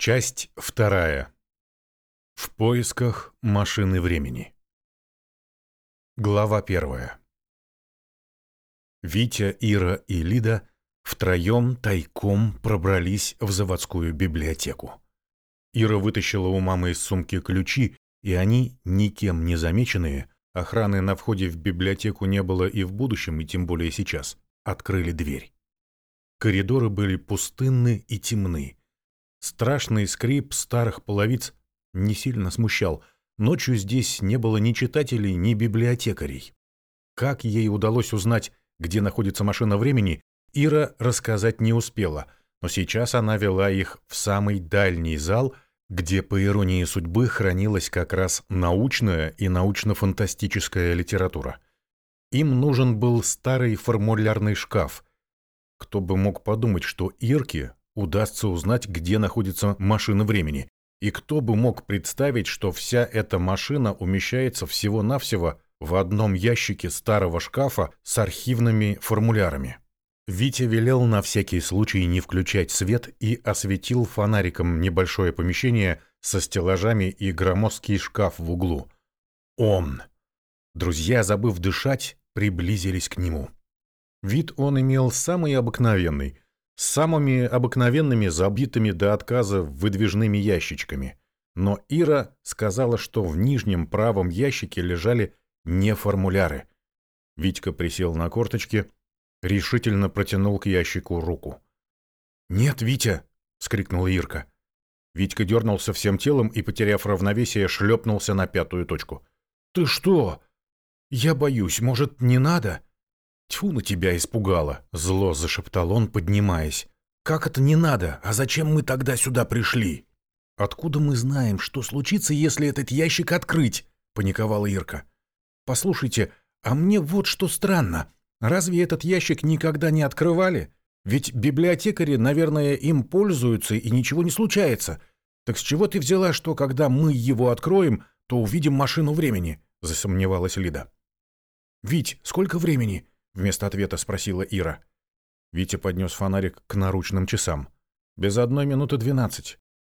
Часть вторая. В поисках машины времени. Глава первая. Витя, Ира и Лида втроем тайком пробрались в заводскую библиотеку. Ира вытащила у мамы из сумки ключи, и они, никем не замеченные, охраны на входе в библиотеку не было и в будущем, и тем более сейчас, открыли дверь. Коридоры были пустынны и темны Страшный скрип старых половиц не сильно смущал. Ночью здесь не было ни читателей, ни библиотекарей. Как ей удалось узнать, где находится машина времени, Ира рассказать не успела, но сейчас она вела их в самый дальний зал, где, по иронии судьбы, хранилась как раз научная и научно-фантастическая литература. Им нужен был старый формулярный шкаф. Кто бы мог подумать, что Ирке удастся узнать, где находится машина времени. И кто бы мог представить, что вся эта машина умещается всего-навсего в одном ящике старого шкафа с архивными формулярами. Витя велел на всякий случай не включать свет и осветил фонариком небольшое помещение со стеллажами и громоздкий шкаф в углу. Он. Друзья, забыв дышать, приблизились к нему. Вид он имел самый обыкновенный – с самыми обыкновенными, забитыми до отказа выдвижными ящичками. Но Ира сказала, что в нижнем правом ящике лежали не формуляры. Витька присел на корточки, решительно протянул к ящику руку. «Нет, Витя!» — скрикнула Ирка. Витька дернулся всем телом и, потеряв равновесие, шлепнулся на пятую точку. «Ты что? Я боюсь, может, не надо?» «Тьфу на тебя испугало!» — зло зашептал он, поднимаясь. «Как это не надо? А зачем мы тогда сюда пришли?» «Откуда мы знаем, что случится, если этот ящик открыть?» — паниковала Ирка. «Послушайте, а мне вот что странно. Разве этот ящик никогда не открывали? Ведь библиотекари, наверное, им пользуются и ничего не случается. Так с чего ты взяла, что когда мы его откроем, то увидим машину времени?» — засомневалась Лида. «Вить, сколько времени?» Вместо ответа спросила Ира. Витя поднес фонарик к наручным часам. Без одной минуты двенадцать.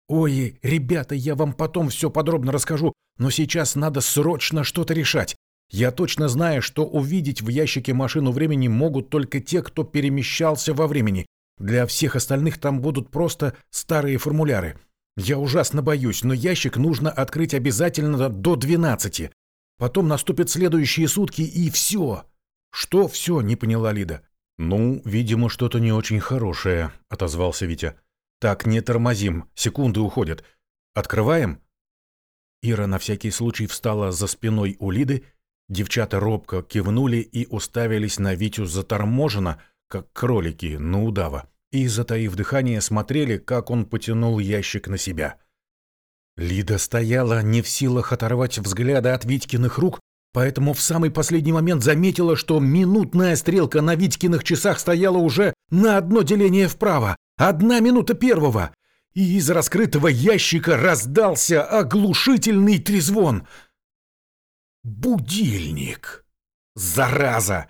«Ой, ребята, я вам потом все подробно расскажу, но сейчас надо срочно что-то решать. Я точно знаю, что увидеть в ящике машину времени могут только те, кто перемещался во времени. Для всех остальных там будут просто старые формуляры. Я ужасно боюсь, но ящик нужно открыть обязательно до двенадцати. Потом наступят следующие сутки, и все. «Что все?» — не поняла Лида. «Ну, видимо, что-то не очень хорошее», — отозвался Витя. «Так, не тормозим, секунды уходят. Открываем?» Ира на всякий случай встала за спиной у Лиды, девчата робко кивнули и уставились на Витю заторможенно, как кролики на удава, и, затаив дыхание, смотрели, как он потянул ящик на себя. Лида стояла не в силах оторвать взгляда от Витькиных рук, Поэтому в самый последний момент заметила, что минутная стрелка на Витькиных часах стояла уже на одно деление вправо. Одна минута первого. И из раскрытого ящика раздался оглушительный трезвон. Будильник. Зараза!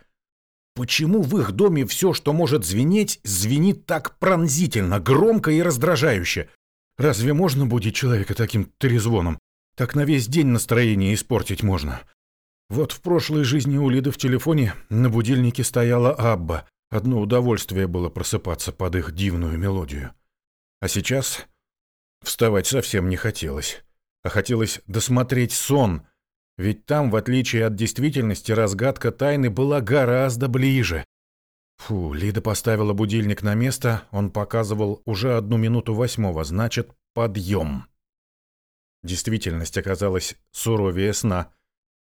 Почему в их доме все, что может звенеть, звенит так пронзительно, громко и раздражающе? Разве можно будить человека таким трезвоном? Так на весь день настроение испортить можно. Вот в прошлой жизни у Лиды в телефоне на будильнике стояла Абба. Одно удовольствие было просыпаться под их дивную мелодию. А сейчас вставать совсем не хотелось. А хотелось досмотреть сон, ведь там, в отличие от действительности, разгадка тайны была гораздо ближе. Фу, Лида поставила будильник на место, он показывал уже одну минуту восьмого, значит, подъем. Действительность оказалась суровее сна —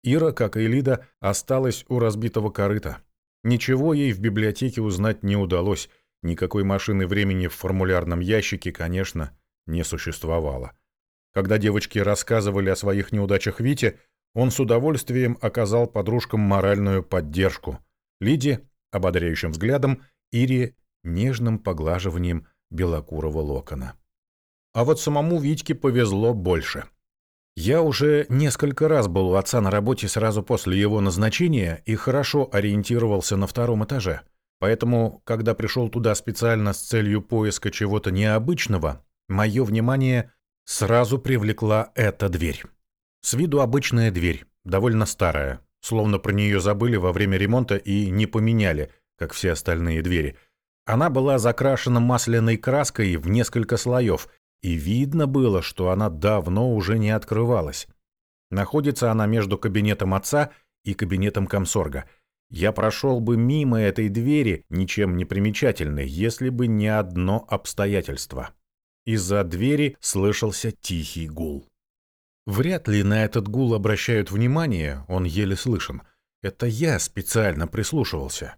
Ира, как и Лида, осталась у разбитого корыта. Ничего ей в библиотеке узнать не удалось. Никакой машины времени в формулярном ящике, конечно, не существовало. Когда девочки рассказывали о своих неудачах Вите, он с удовольствием оказал подружкам моральную поддержку. Лиде — ободряющим взглядом, Ире — нежным поглаживанием белокурого локона. А вот самому Витьке повезло больше — я уже несколько раз был у отца на работе сразу после его назначения и хорошо ориентировался на втором этаже. Поэтому, когда пришел туда специально с целью поиска чего-то необычного, Мое внимание сразу привлекла эта дверь. С виду обычная дверь, довольно старая, словно про нее забыли во время ремонта и не поменяли, как все остальные двери. Она была закрашена масляной краской в несколько слоев, и видно было, что она давно уже не открывалась. Находится она между кабинетом отца и кабинетом комсорга. Я прошел бы мимо этой двери, ничем не примечательной, если бы не одно обстоятельство. Из-за двери слышался тихий гул. Вряд ли на этот гул обращают внимание, он еле слышен. Это я специально прислушивался.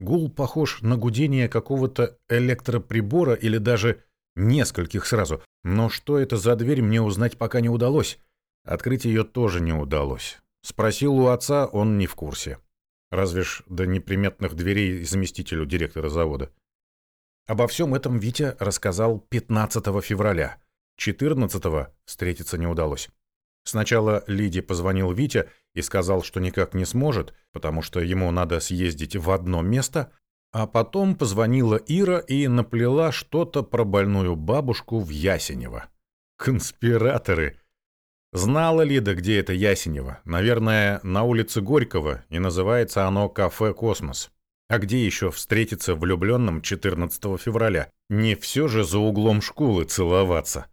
Гул похож на гудение какого-то электроприбора или даже нескольких сразу. Но что это за дверь, мне узнать пока не удалось. Открыть ее тоже не удалось. Спросил у отца, он не в курсе. Разве ж до неприметных дверей заместителю директора завода. Обо всем этом Витя рассказал 15 февраля. 14 встретиться не удалось. Сначала Лиде позвонил Витя и сказал, что никак не сможет, потому что ему надо съездить в одно место, а потом позвонила Ира и наплела что-то про больную бабушку в Ясенево. Конспираторы! Знала Лида, где это Ясенево. Наверное, на улице Горького, и называется оно «Кафе Космос». А где еще встретиться влюбленным 14 февраля? Не все же за углом школы целоваться.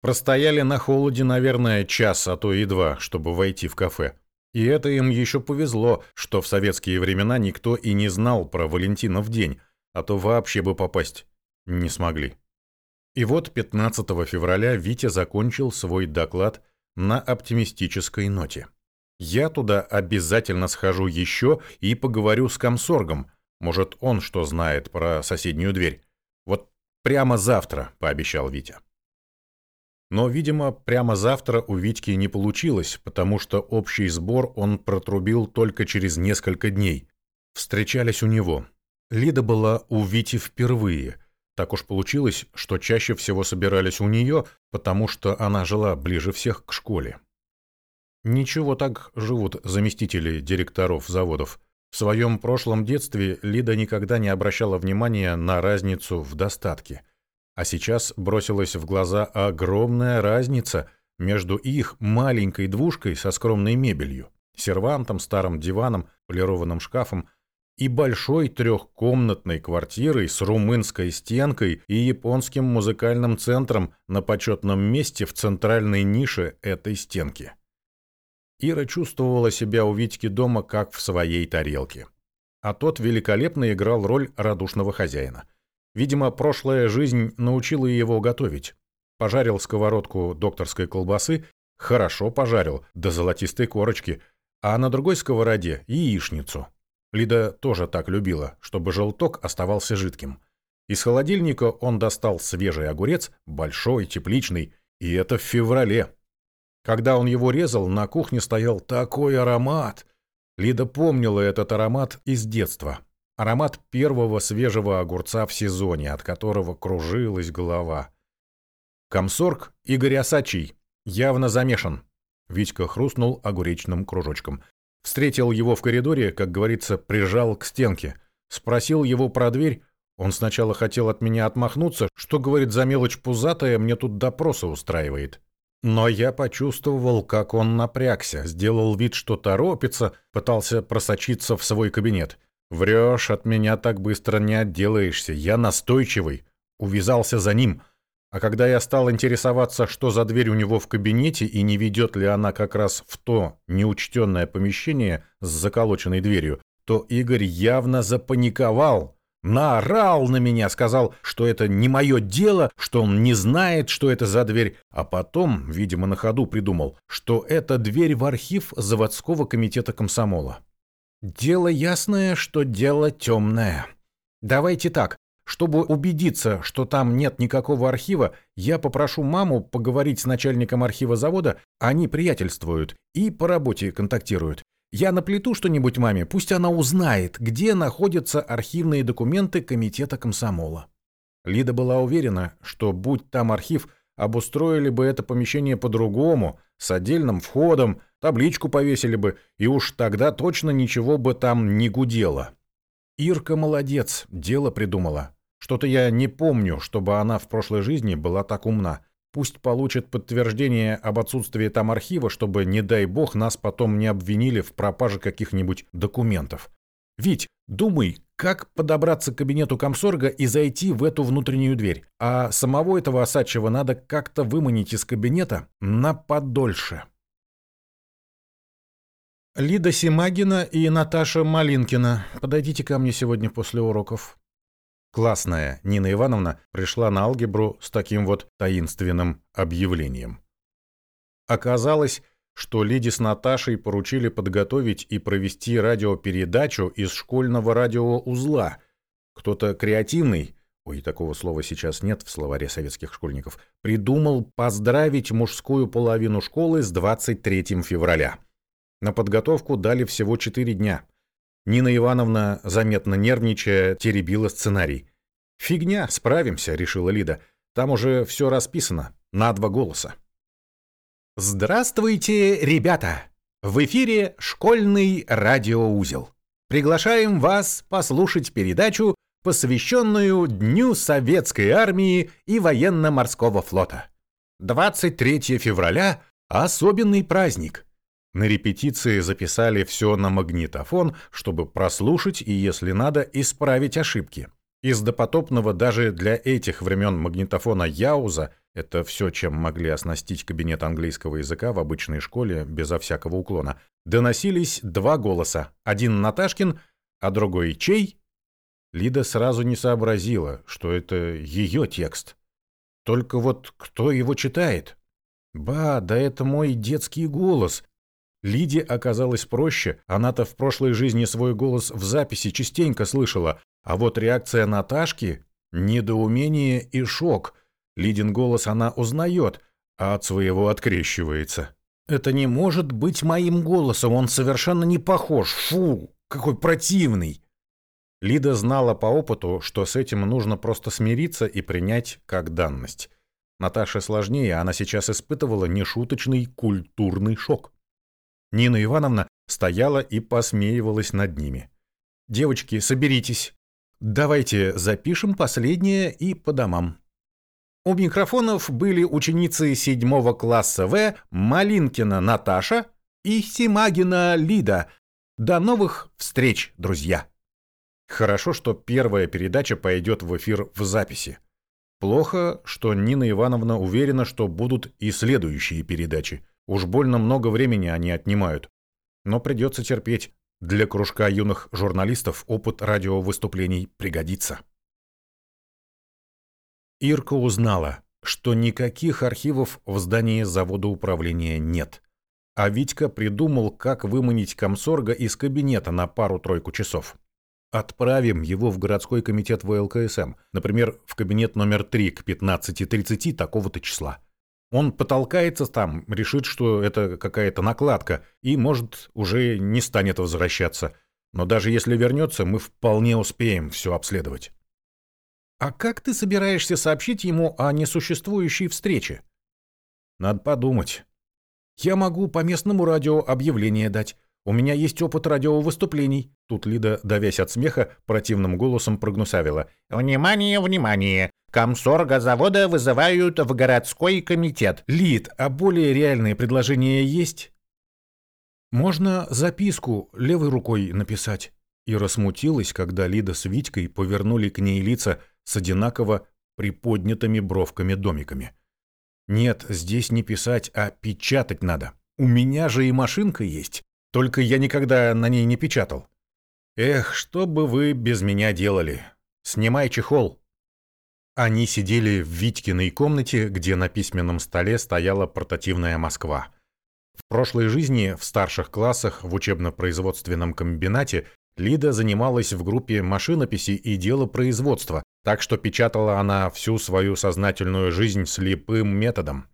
Простояли на холоде, наверное, час, а то и два, чтобы войти в кафе. И это им еще повезло, что в советские времена никто и не знал про Валентинов день, а то вообще бы попасть не смогли. И вот 15 февраля Витя закончил свой доклад на оптимистической ноте. Я туда обязательно схожу еще и поговорю с комсоргом. Может, он что знает про соседнюю дверь. Вот прямо завтра, пообещал Витя. Но, видимо, прямо завтра у Витьки не получилось, потому что общий сбор он протрубил только через несколько дней. Встречались у него. Лида была у Вити впервые. Так уж получилось, что чаще всего собирались у нее, потому что она жила ближе всех к школе. Ничего так живут заместители директоров заводов. В своем прошлом детстве Лида никогда не обращала внимания на разницу в достатке – а сейчас бросилась в глаза огромная разница между их маленькой двушкой со скромной мебелью, сервантом, старым диваном, полированным шкафом и большой трехкомнатной квартирой с румынской стенкой и японским музыкальным центром на почетном месте в центральной нише этой стенки. Ира чувствовала себя у Витьки дома как в своей тарелке. А тот великолепно играл роль радушного хозяина – Видимо, прошлая жизнь научила его готовить. Пожарил сковородку докторской колбасы, хорошо пожарил, до золотистой корочки, а на другой сковороде – яичницу. Лида тоже так любила, чтобы желток оставался жидким. Из холодильника он достал свежий огурец, большой, тепличный, и это в феврале. Когда он его резал, на кухне стоял такой аромат. Лида помнила этот аромат из детства. Аромат первого свежего огурца в сезоне, от которого кружилась голова. Комсорг Игорь Осачий явно замешан. Витька хрустнул огуречным кружочком. Встретил его в коридоре, как говорится, прижал к стенке. Спросил его про дверь. Он сначала хотел от меня отмахнуться, что, говорит, за мелочь пузатая мне тут допросы устраивает. Но я почувствовал, как он напрягся, сделал вид, что торопится, пытался просочиться в свой кабинет. Врешь, от меня так быстро не отделаешься. Я настойчивый. Увязался за ним. А когда я стал интересоваться, что за дверь у него в кабинете и не ведет ли она как раз в то неучтенное помещение с заколоченной дверью, то Игорь явно запаниковал. Наорал на меня, сказал, что это не мое дело, что он не знает, что это за дверь, а потом, видимо, на ходу придумал, что это дверь в архив заводского комитета комсомола. Дело ясное, что дело темное. Давайте так. Чтобы убедиться, что там нет никакого архива, я попрошу маму поговорить с начальником архива завода, они приятельствуют и по работе контактируют. Я наплету что-нибудь маме, пусть она узнает, где находятся архивные документы комитета комсомола. Лида была уверена, что будь там архив, обустроили бы это помещение по-другому, с отдельным входом, табличку повесили бы, и уж тогда точно ничего бы там не гудело. Ирка молодец, дело придумала. Что-то я не помню, чтобы она в прошлой жизни была так умна. Пусть получит подтверждение об отсутствии там архива, чтобы, не дай бог, нас потом не обвинили в пропаже каких-нибудь документов. Вить, думай, как подобраться к кабинету комсорга и зайти в эту внутреннюю дверь. А самого этого Осадчего надо как-то выманить из кабинета на подольше. Лида Симагина и Наташа Малинкина, подойдите ко мне сегодня после уроков. Классная Нина Ивановна пришла на алгебру с таким вот таинственным объявлением. Оказалось, что Лиде с Наташей поручили подготовить и провести радиопередачу из школьного радиоузла. Кто-то креативный, ой, такого слова сейчас нет в словаре советских школьников, придумал поздравить мужскую половину школы с 23 февраля. На подготовку дали всего 4 дня – Нина Ивановна, заметно нервничая, теребила сценарий. «Фигня, справимся», — решила Лида. «Там уже все расписано, на два голоса». Здравствуйте, ребята! В эфире школьный радиоузел. Приглашаем вас послушать передачу, посвященную Дню Советской Армии и Военно-Морского флота. 23 февраля – особенный праздник – на репетиции записали все на магнитофон, чтобы прослушать и, если надо, исправить ошибки. Из допотопного даже для этих времен магнитофона Яуза это все, чем могли оснастить кабинет английского языка в обычной школе безо всякого уклона. Доносились два голоса. Один Наташкин, а другой чей? Лида сразу не сообразила, что это ее текст. Только вот кто его читает? Ба, да это мой детский голос. Лиде оказалось проще, она-то в прошлой жизни свой голос в записи частенько слышала, а вот реакция Наташки – недоумение и шок. Лидин голос она узнает, а от своего открещивается. «Это не может быть моим голосом, он совершенно не похож. Фу, какой противный!» Лида знала по опыту, что с этим нужно просто смириться и принять как данность. Наташе сложнее, она сейчас испытывала нешуточный культурный шок. Нина Ивановна стояла и посмеивалась над ними. «Девочки, соберитесь. Давайте запишем последнее и по домам». У микрофонов были ученицы седьмого класса В Малинкина Наташа и Симагина Лида. До новых встреч, друзья! Хорошо, что первая передача пойдет в эфир в записи. Плохо, что Нина Ивановна уверена, что будут и следующие передачи. Уж больно много времени они отнимают. Но придется терпеть. Для кружка юных журналистов опыт радиовыступлений пригодится. Ирка узнала, что никаких архивов в здании завода управления нет. А Витька придумал, как выманить комсорга из кабинета на пару-тройку часов. Отправим его в городской комитет ВЛКСМ, например, в кабинет номер 3 к 15.30 такого-то числа. Он потолкается там, решит, что это какая-то накладка, и, может, уже не станет возвращаться. Но даже если вернется, мы вполне успеем все обследовать. А как ты собираешься сообщить ему о несуществующей встрече? Надо подумать. Я могу по местному радио объявление дать. У меня есть опыт радиовыступлений. Тут Лида, давясь от смеха, противным голосом прогнусавила. «Внимание, внимание! Комсорга завода вызывают в городской комитет. Лид, а более реальные предложения есть? Можно записку левой рукой написать. Ира смутилась, когда Лида с Витькой повернули к ней лица с одинаково приподнятыми бровками-домиками. Нет, здесь не писать, а печатать надо. У меня же и машинка есть, только я никогда на ней не печатал. Эх, что бы вы без меня делали? Снимай чехол. Они сидели в Витькиной комнате, где на письменном столе стояла портативная Москва. В прошлой жизни в старших классах в учебно-производственном комбинате Лида занималась в группе машинописи и делопроизводства, так что печатала она всю свою сознательную жизнь слепым методом.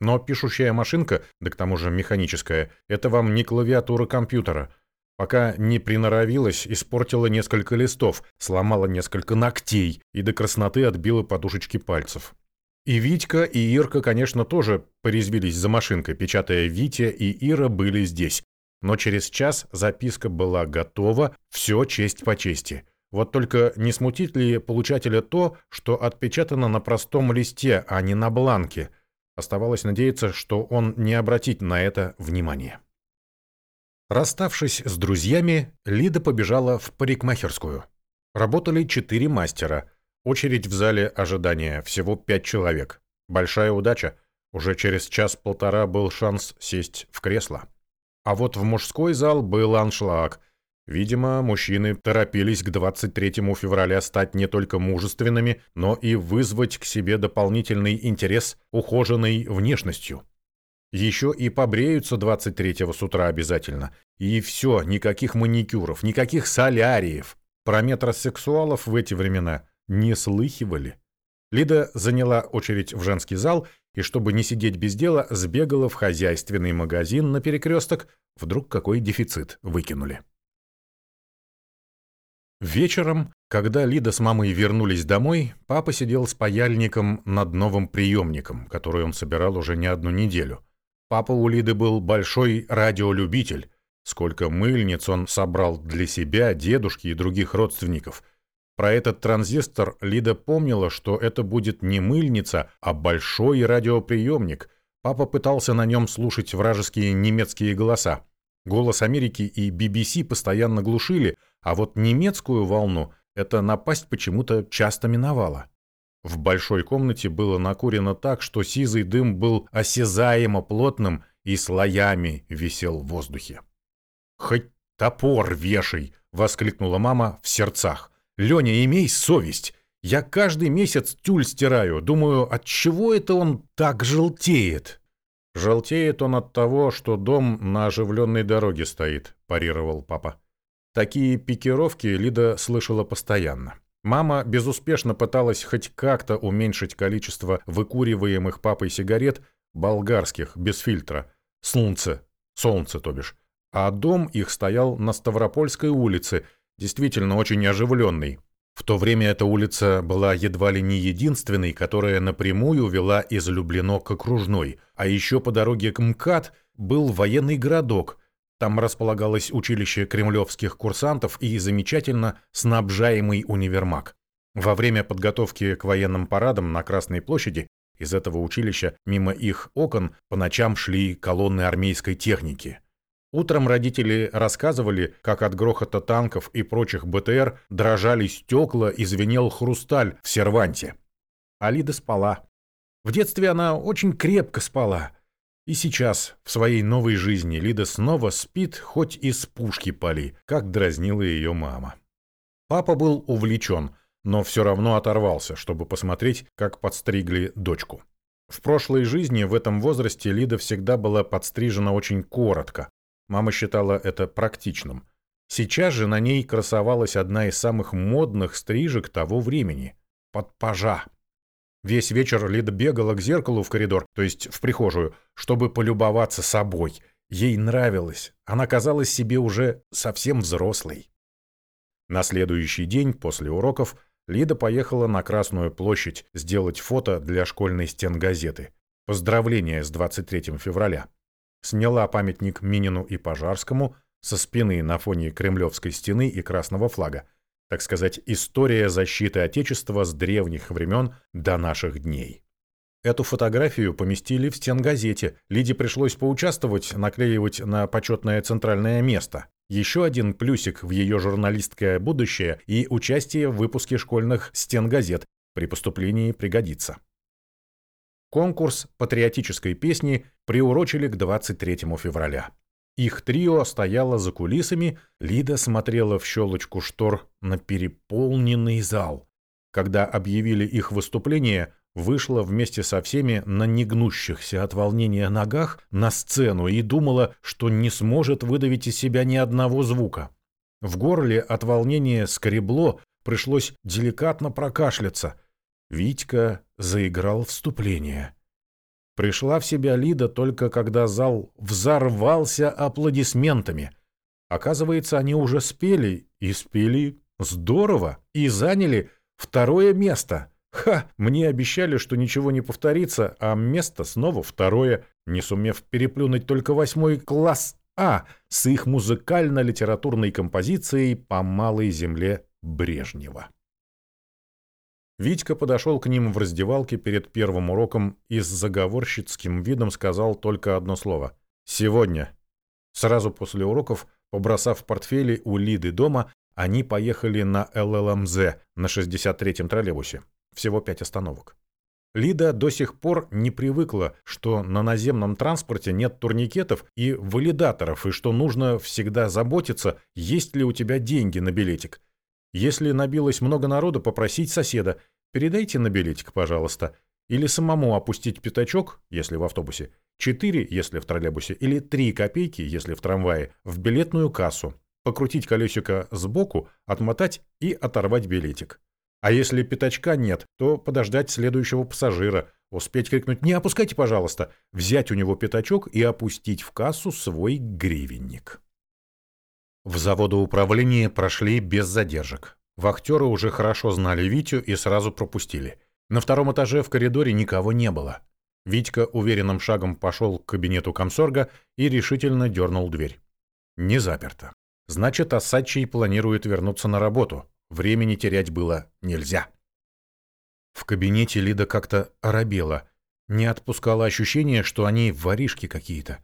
Но пишущая машинка, да к тому же механическая, это вам не клавиатура компьютера – Пока не приноровилась, испортила несколько листов, сломала несколько ногтей и до красноты отбила подушечки пальцев. И Витька, и Ирка, конечно, тоже порезвились за машинкой, печатая Витя и Ира были здесь. Но через час записка была готова, все честь по чести. Вот только не смутит ли получателя то, что отпечатано на простом листе, а не на бланке? Оставалось надеяться, что он не обратит на это внимания. Расставшись с друзьями, Лида побежала в парикмахерскую. Работали четыре мастера. Очередь в зале ожидания, всего пять человек. Большая удача. Уже через час-полтора был шанс сесть в кресло. А вот в мужской зал был аншлаг. Видимо, мужчины торопились к 23 февраля стать не только мужественными, но и вызвать к себе дополнительный интерес ухоженной внешностью. Еще и побреются 23-го с утра обязательно. И все, никаких маникюров, никаких соляриев. Про метросексуалов в эти времена не слыхивали. Лида заняла очередь в женский зал и, чтобы не сидеть без дела, сбегала в хозяйственный магазин на перекресток. Вдруг какой дефицит выкинули. Вечером, когда Лида с мамой вернулись домой, папа сидел с паяльником над новым приемником, который он собирал уже не одну неделю. Папа у Лиды был большой радиолюбитель. Сколько мыльниц он собрал для себя, дедушки и других родственников. Про этот транзистор Лида помнила, что это будет не мыльница, а большой радиоприемник. Папа пытался на нем слушать вражеские немецкие голоса. Голос Америки и BBC постоянно глушили, а вот немецкую волну эта напасть почему-то часто миновала. В большой комнате было накурено так, что сизый дым был осязаемо плотным и слоями висел в воздухе. «Хоть топор вешай!» — воскликнула мама в сердцах. «Леня, имей совесть! Я каждый месяц тюль стираю. Думаю, от чего это он так желтеет?» «Желтеет он от того, что дом на оживленной дороге стоит», – парировал папа. Такие пикировки Лида слышала постоянно. Мама безуспешно пыталась хоть как-то уменьшить количество выкуриваемых папой сигарет, болгарских, без фильтра. Солнце. Солнце, то бишь. А дом их стоял на Ставропольской улице, действительно очень оживленный. В то время эта улица была едва ли не единственной, которая напрямую вела из Люблино к окружной, а еще по дороге к МКАД был военный городок. Там располагалось училище кремлевских курсантов и замечательно снабжаемый универмаг. Во время подготовки к военным парадам на Красной площади из этого училища мимо их окон по ночам шли колонны армейской техники – Утром родители рассказывали, как от грохота танков и прочих БТР дрожали стекла и звенел хрусталь в серванте. Алида спала. В детстве она очень крепко спала. И сейчас, в своей новой жизни, Лида снова спит, хоть из пушки пали, как дразнила ее мама. Папа был увлечен, но все равно оторвался, чтобы посмотреть, как подстригли дочку. В прошлой жизни в этом возрасте Лида всегда была подстрижена очень коротко, Мама считала это практичным. Сейчас же на ней красовалась одна из самых модных стрижек того времени – под пажа. Весь вечер Лида бегала к зеркалу в коридор, то есть в прихожую, чтобы полюбоваться собой. Ей нравилось. Она казалась себе уже совсем взрослой. На следующий день после уроков Лида поехала на Красную площадь сделать фото для школьной стенгазеты. Поздравления с 23 февраля сняла памятник Минину и Пожарскому со спины на фоне Кремлевской стены и красного флага. Так сказать, история защиты Отечества с древних времен до наших дней. Эту фотографию поместили в стенгазете. Лиде пришлось поучаствовать, наклеивать на почетное центральное место. Еще один плюсик в ее журналистское будущее и участие в выпуске школьных стенгазет при поступлении пригодится. Конкурс патриотической песни приурочили к 23 февраля. Их трио стояло за кулисами, Лида смотрела в щелочку штор на переполненный зал. Когда объявили их выступление, вышла вместе со всеми на негнущихся от волнения ногах на сцену и думала, что не сможет выдавить из себя ни одного звука. В горле от волнения скребло, пришлось деликатно прокашляться – Витька заиграл вступление. Пришла в себя Лида только когда зал взорвался аплодисментами. Оказывается, они уже спели, и спели здорово, и заняли второе место. Ха, мне обещали, что ничего не повторится, а место снова второе, не сумев переплюнуть только восьмой класс А с их музыкально-литературной композицией «По малой земле Брежнева. Витька подошел к ним в раздевалке перед первым уроком и с заговорщицким видом сказал только одно слово «Сегодня». Сразу после уроков, побросав портфели у Лиды дома, они поехали на ЛЛМЗ на 63-м троллейбусе. Всего пять остановок. Лида до сих пор не привыкла, что на наземном транспорте нет турникетов и валидаторов, и что нужно всегда заботиться, есть ли у тебя деньги на билетик. Если набилось много народу, попросить соседа «передайте на билетик, пожалуйста», или самому опустить пятачок, если в автобусе, 4, если в троллейбусе, или 3 копейки, если в трамвае, в билетную кассу, покрутить колесико сбоку, отмотать и оторвать билетик. А если пятачка нет, то подождать следующего пассажира, успеть крикнуть «Не опускайте, пожалуйста!», взять у него пятачок и опустить в кассу свой гривенник. В заводоуправлении прошли без задержек. Вахтеры уже хорошо знали Витю и сразу пропустили. На втором этаже в коридоре никого не было. Витька уверенным шагом пошел к кабинету комсорга и решительно дернул дверь. Не заперто. Значит, Осадчий планирует вернуться на работу. Времени терять было нельзя. В кабинете Лида как-то оробела. Не отпускала ощущение, что они воришки какие-то.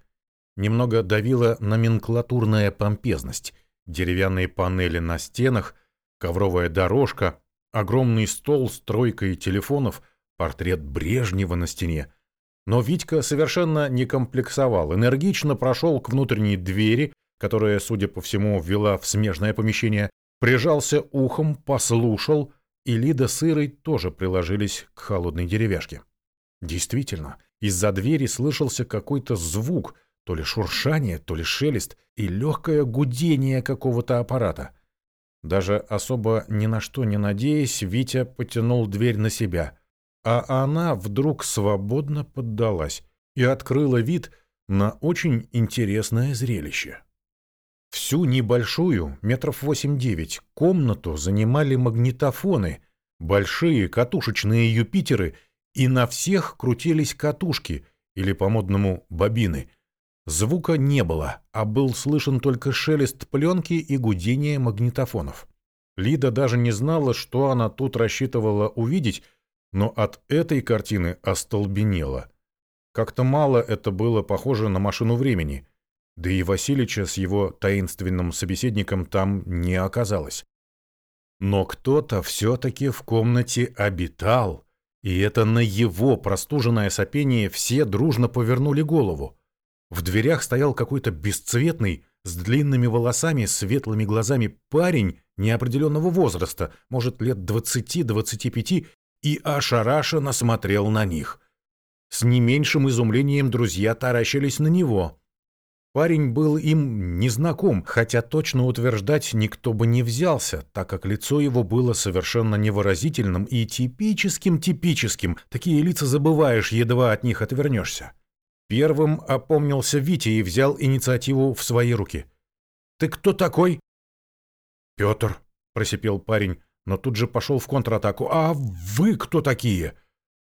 Немного давила номенклатурная помпезность. Деревянные панели на стенах, ковровая дорожка, огромный стол с тройкой телефонов, портрет Брежнева на стене. Но Витька совершенно не комплексовал, энергично прошел к внутренней двери, которая, судя по всему, ввела в смежное помещение, прижался ухом, послушал, и Лида с Ирой тоже приложились к холодной деревяшке. Действительно, из-за двери слышался какой-то звук — то ли шуршание, то ли шелест и легкое гудение какого-то аппарата. Даже особо ни на что не надеясь, Витя потянул дверь на себя, а она вдруг свободно поддалась и открыла вид на очень интересное зрелище. Всю небольшую, метров восемь-девять, комнату занимали магнитофоны, большие катушечные Юпитеры, и на всех крутились катушки, или по-модному бобины, Звука не было, а был слышен только шелест пленки и гудение магнитофонов. Лида даже не знала, что она тут рассчитывала увидеть, но от этой картины остолбенела. Как-то мало это было похоже на машину времени, да и Василича с его таинственным собеседником там не оказалось. Но кто-то все-таки в комнате обитал, и это на его простуженное сопение все дружно повернули голову. В дверях стоял какой-то бесцветный, с длинными волосами, светлыми глазами парень неопределенного возраста, может, лет двадцати-двадцати пяти, и ошарашенно смотрел на них. С не меньшим изумлением друзья таращились на него. Парень был им незнаком, хотя точно утверждать никто бы не взялся, так как лицо его было совершенно невыразительным и типическим-типическим. Такие лица забываешь, едва от них отвернешься. Первым опомнился Витя и взял инициативу в свои руки. «Ты кто такой?» «Петр», — просипел парень, но тут же пошел в контратаку. «А вы кто такие?»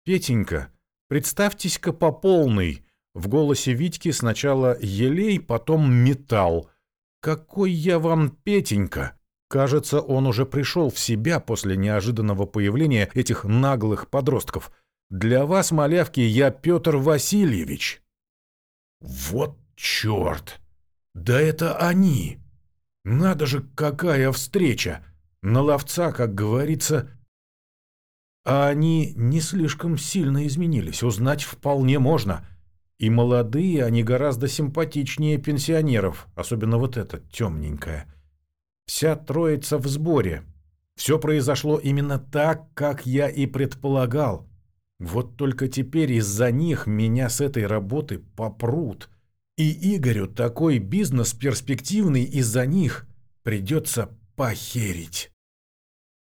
«Петенька, представьтесь-ка по полной». В голосе Витьки сначала елей, потом металл. «Какой я вам Петенька!» Кажется, он уже пришел в себя после неожиданного появления этих наглых подростков. Для вас, малявки, я Петр Васильевич. Вот черт! Да это они! Надо же, какая встреча! На ловца, как говорится... А они не слишком сильно изменились, узнать вполне можно. И молодые они гораздо симпатичнее пенсионеров, особенно вот эта темненькая. Вся троица в сборе. Все произошло именно так, как я и предполагал. Вот только теперь из-за них меня с этой работы попрут. И Игорю такой бизнес перспективный из-за них придется похерить.